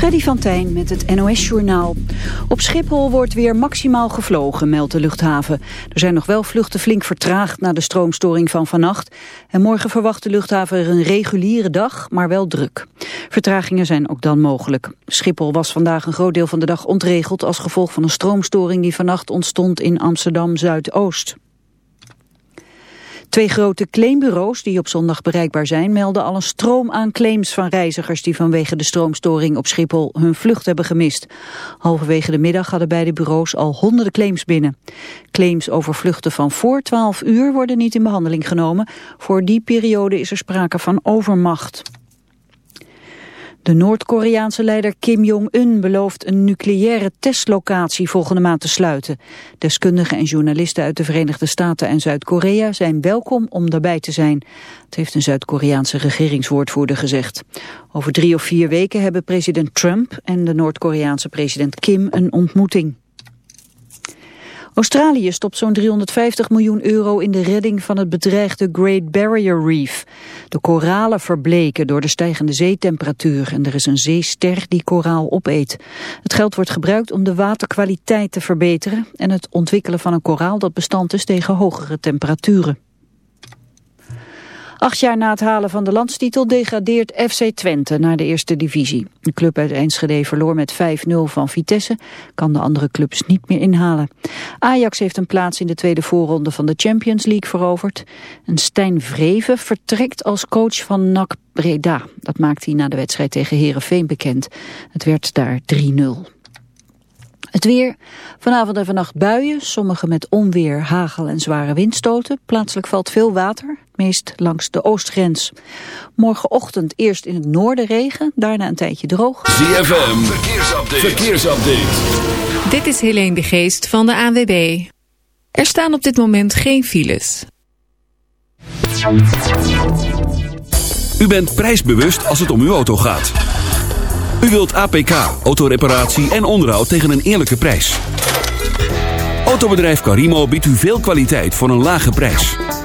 Freddy van Tijn met het NOS-journaal. Op Schiphol wordt weer maximaal gevlogen, meldt de luchthaven. Er zijn nog wel vluchten flink vertraagd na de stroomstoring van vannacht. En morgen verwacht de luchthaven een reguliere dag, maar wel druk. Vertragingen zijn ook dan mogelijk. Schiphol was vandaag een groot deel van de dag ontregeld... als gevolg van een stroomstoring die vannacht ontstond in Amsterdam-Zuidoost. Twee grote claimbureaus die op zondag bereikbaar zijn... melden al een stroom aan claims van reizigers... die vanwege de stroomstoring op Schiphol hun vlucht hebben gemist. Halverwege de middag hadden beide bureaus al honderden claims binnen. Claims over vluchten van voor 12 uur worden niet in behandeling genomen. Voor die periode is er sprake van overmacht. De Noord-Koreaanse leider Kim Jong-un belooft een nucleaire testlocatie volgende maand te sluiten. Deskundigen en journalisten uit de Verenigde Staten en Zuid-Korea zijn welkom om daarbij te zijn. Het heeft een Zuid-Koreaanse regeringswoordvoerder gezegd. Over drie of vier weken hebben president Trump en de Noord-Koreaanse president Kim een ontmoeting. Australië stopt zo'n 350 miljoen euro in de redding van het bedreigde Great Barrier Reef. De koralen verbleken door de stijgende zeetemperatuur en er is een zeester die koraal opeet. Het geld wordt gebruikt om de waterkwaliteit te verbeteren en het ontwikkelen van een koraal dat bestand is tegen hogere temperaturen. Acht jaar na het halen van de landstitel degradeert FC Twente naar de eerste divisie. De club uit Enschede verloor met 5-0 van Vitesse, kan de andere clubs niet meer inhalen. Ajax heeft een plaats in de tweede voorronde van de Champions League veroverd. En Stijn Vreven vertrekt als coach van NAC Breda. Dat maakt hij na de wedstrijd tegen Herenveen bekend. Het werd daar 3-0. Het weer. Vanavond en vannacht buien, sommige met onweer, hagel en zware windstoten. Plaatselijk valt veel water, meest langs de oostgrens. Morgenochtend eerst in het noorden regen, daarna een tijdje droog. ZFM, verkeersupdate. verkeersupdate. Dit is Helene de Geest van de ANWB. Er staan op dit moment geen files. U bent prijsbewust als het om uw auto gaat. U wilt APK, autoreparatie en onderhoud tegen een eerlijke prijs. Autobedrijf Carimo biedt u veel kwaliteit voor een lage prijs.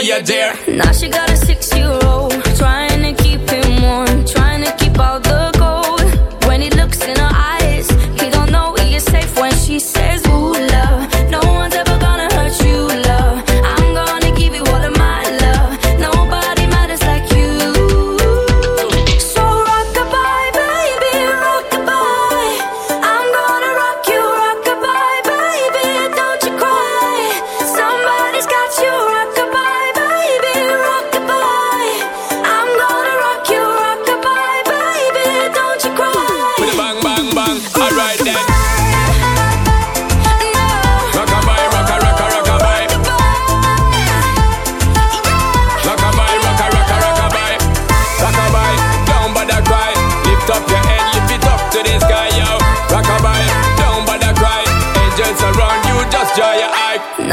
for you, dear. Now she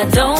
I don't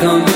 come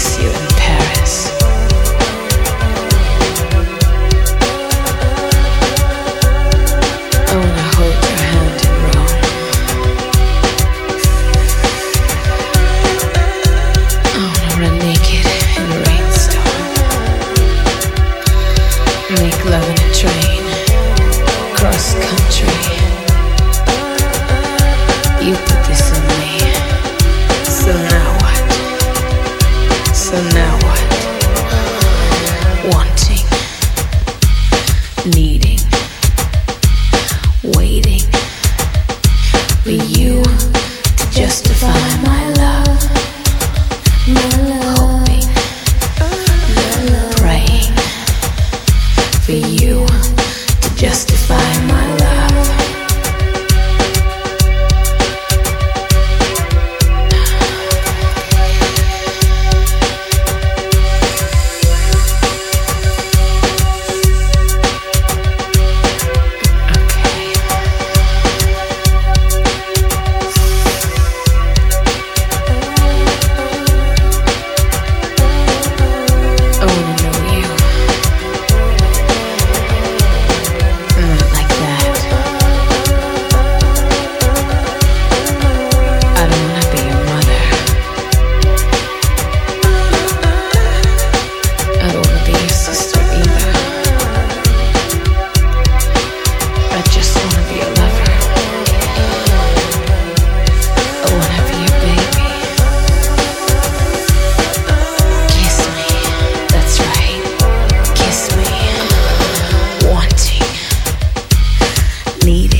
kiss you. leaving.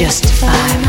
just five.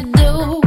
could do.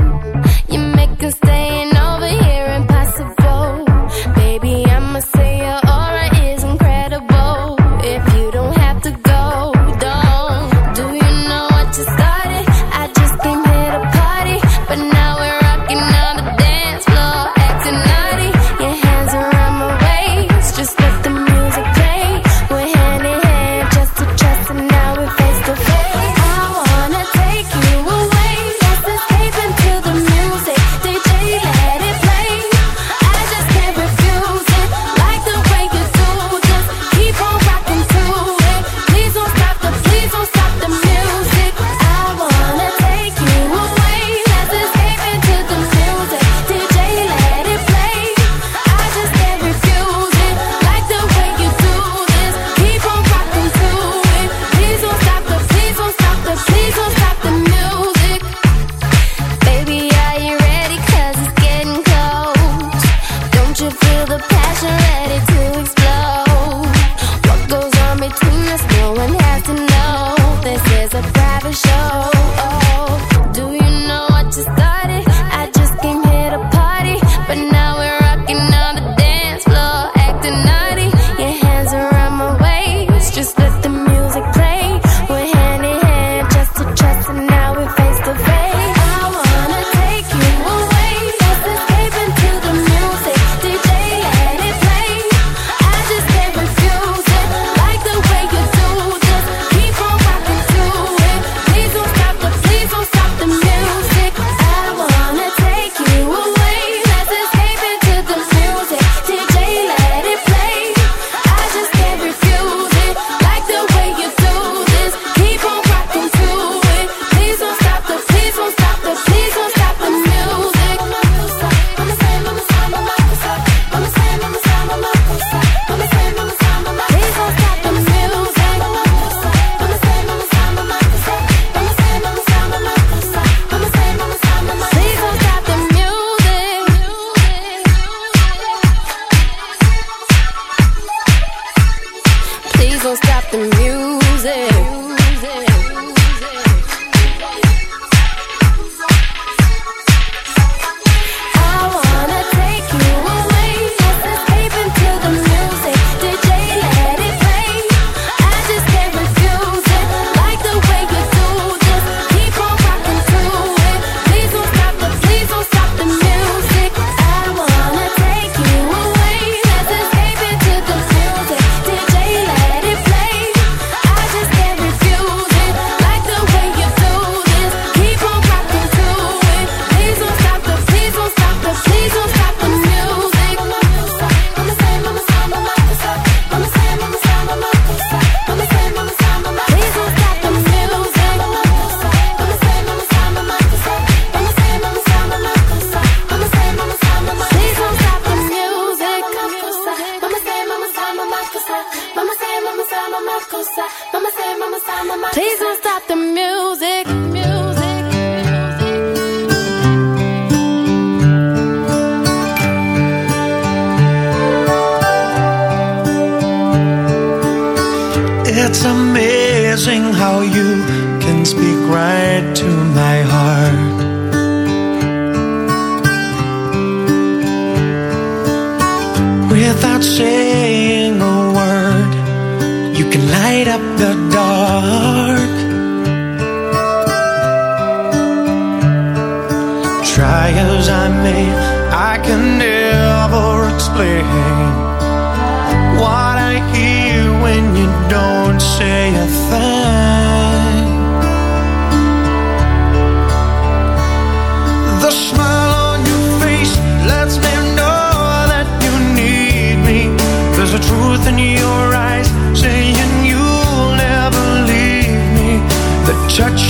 up the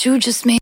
You just made